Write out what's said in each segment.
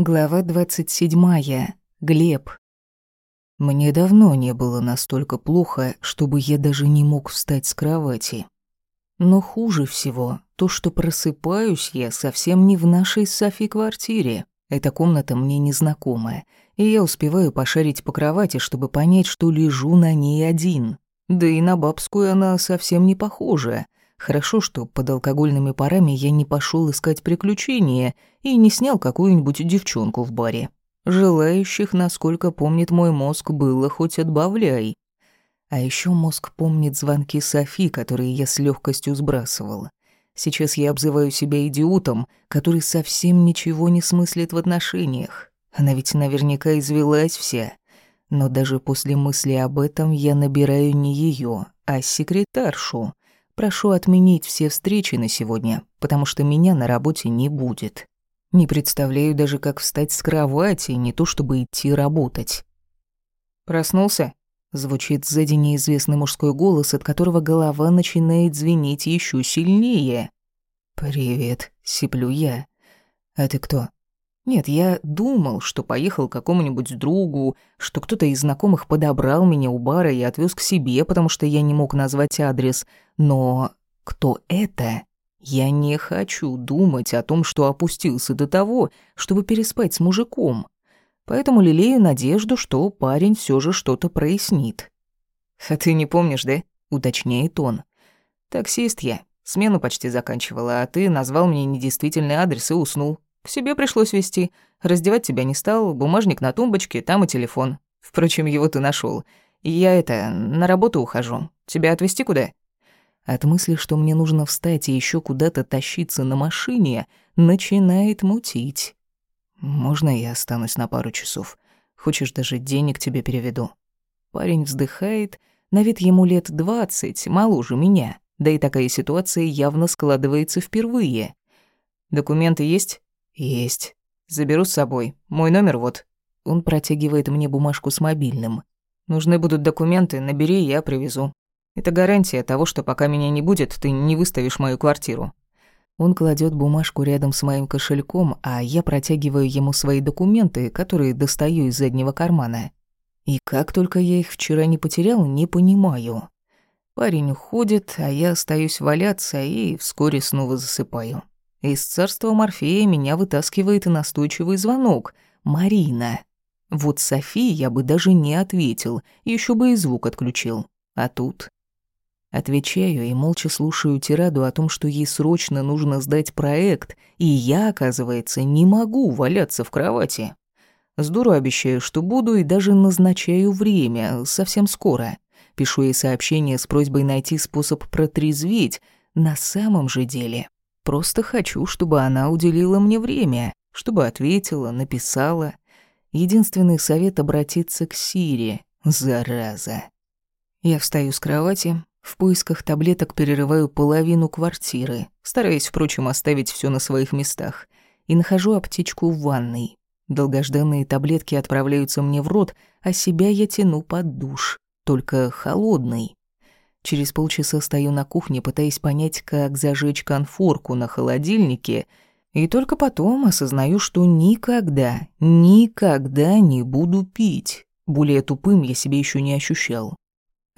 Глава 27. Глеб. Мне давно не было настолько плохо, чтобы я даже не мог встать с кровати. Но хуже всего то, что просыпаюсь я совсем не в нашей Софи квартире. Эта комната мне незнакомая, и я успеваю пошарить по кровати, чтобы понять, что лежу на ней один. Да и на бабскую она совсем не похожа — Хорошо, что под алкогольными парами я не пошел искать приключения и не снял какую-нибудь девчонку в баре. Желающих, насколько помнит мой мозг, было хоть отбавляй. А еще мозг помнит звонки Софи, которые я с легкостью сбрасывал. Сейчас я обзываю себя идиотом, который совсем ничего не смыслит в отношениях. Она ведь наверняка извелась вся. Но даже после мысли об этом я набираю не ее, а секретаршу. Прошу отменить все встречи на сегодня, потому что меня на работе не будет. Не представляю даже, как встать с кровати, не то чтобы идти работать. «Проснулся?» — звучит сзади неизвестный мужской голос, от которого голова начинает звенеть еще сильнее. «Привет», — сиплю я. «А ты кто?» Нет, я думал, что поехал к какому-нибудь другу, что кто-то из знакомых подобрал меня у бара и отвез к себе, потому что я не мог назвать адрес. Но кто это? Я не хочу думать о том, что опустился до того, чтобы переспать с мужиком. Поэтому лелею надежду, что парень все же что-то прояснит. «А ты не помнишь, да?» — уточняет он. «Таксист я. Смену почти заканчивала, а ты назвал мне недействительный адрес и уснул. К себе пришлось вести. Раздевать тебя не стал, бумажник на тумбочке, там и телефон. Впрочем, его ты нашел. Я это, на работу ухожу. Тебя отвезти куда?» От мысли, что мне нужно встать и еще куда-то тащиться на машине, начинает мутить. «Можно я останусь на пару часов? Хочешь, даже денег тебе переведу?» Парень вздыхает, на вид ему лет двадцать, моложе меня. Да и такая ситуация явно складывается впервые. «Документы есть?» «Есть. Заберу с собой. Мой номер вот». Он протягивает мне бумажку с мобильным. «Нужны будут документы, набери, я привезу. Это гарантия того, что пока меня не будет, ты не выставишь мою квартиру». Он кладет бумажку рядом с моим кошельком, а я протягиваю ему свои документы, которые достаю из заднего кармана. И как только я их вчера не потерял, не понимаю. Парень уходит, а я остаюсь валяться и вскоре снова засыпаю. Из царства Морфея меня вытаскивает настойчивый звонок. Марина. Вот Софии я бы даже не ответил, еще бы и звук отключил. А тут... Отвечаю и молча слушаю тираду о том, что ей срочно нужно сдать проект, и я, оказывается, не могу валяться в кровати. Здорово обещаю, что буду, и даже назначаю время, совсем скоро. Пишу ей сообщение с просьбой найти способ протрезветь. На самом же деле Просто хочу, чтобы она уделила мне время, чтобы ответила, написала. Единственный совет — обратиться к Сире. Зараза. Я встаю с кровати, в поисках таблеток перерываю половину квартиры, стараясь, впрочем, оставить все на своих местах, и нахожу аптечку в ванной. Долгожданные таблетки отправляются мне в рот, а себя я тяну под душ, только холодный. Через полчаса стою на кухне, пытаясь понять, как зажечь конфорку на холодильнике, и только потом осознаю, что никогда, никогда не буду пить. Более тупым я себя еще не ощущал.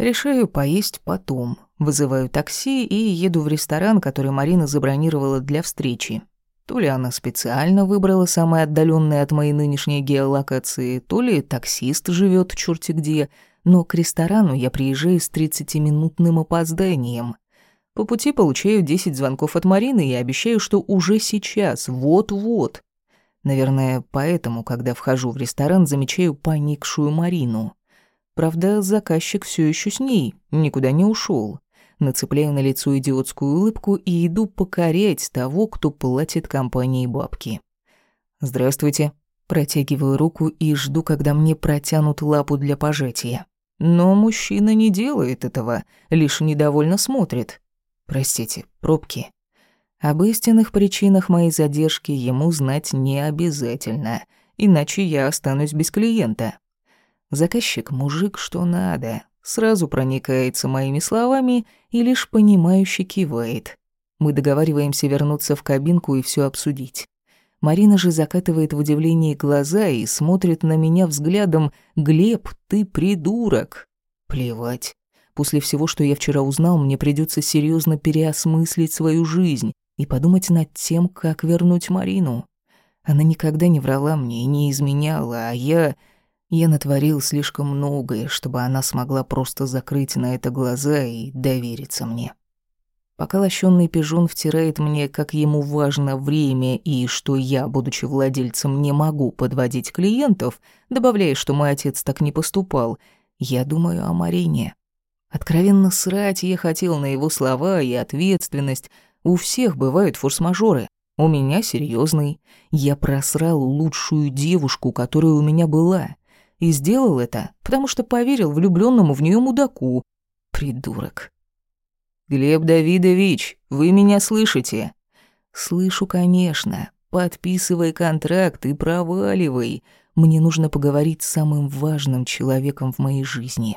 Решаю поесть потом. Вызываю такси и еду в ресторан, который Марина забронировала для встречи. То ли она специально выбрала самое отдаленное от моей нынешней геолокации, то ли таксист живет черти где — но к ресторану я приезжаю с 30-минутным опозданием. По пути получаю 10 звонков от Марины и обещаю, что уже сейчас, вот-вот. Наверное, поэтому, когда вхожу в ресторан, замечаю поникшую Марину. Правда, заказчик все еще с ней, никуда не ушел. Нацепляю на лицо идиотскую улыбку и иду покорять того, кто платит компании бабки. «Здравствуйте». Протягиваю руку и жду, когда мне протянут лапу для пожатия. Но мужчина не делает этого, лишь недовольно смотрит. Простите, пробки. Об истинных причинах моей задержки ему знать не обязательно, иначе я останусь без клиента. Заказчик мужик что надо, сразу проникается моими словами и лишь понимающе кивает. Мы договариваемся вернуться в кабинку и все обсудить. Марина же закатывает в удивлении глаза и смотрит на меня взглядом «Глеб, ты придурок!» Плевать. После всего, что я вчера узнал, мне придется серьезно переосмыслить свою жизнь и подумать над тем, как вернуть Марину. Она никогда не врала мне и не изменяла, а я... Я натворил слишком многое, чтобы она смогла просто закрыть на это глаза и довериться мне. Пока лощёный пижон втирает мне, как ему важно время и что я, будучи владельцем, не могу подводить клиентов, добавляя, что мой отец так не поступал, я думаю о Марине. Откровенно срать я хотел на его слова и ответственность. У всех бывают форс-мажоры. У меня серьезный. Я просрал лучшую девушку, которая у меня была. И сделал это, потому что поверил влюбленному в нее мудаку. Придурок. «Глеб Давидович, вы меня слышите?» «Слышу, конечно. Подписывай контракт и проваливай. Мне нужно поговорить с самым важным человеком в моей жизни».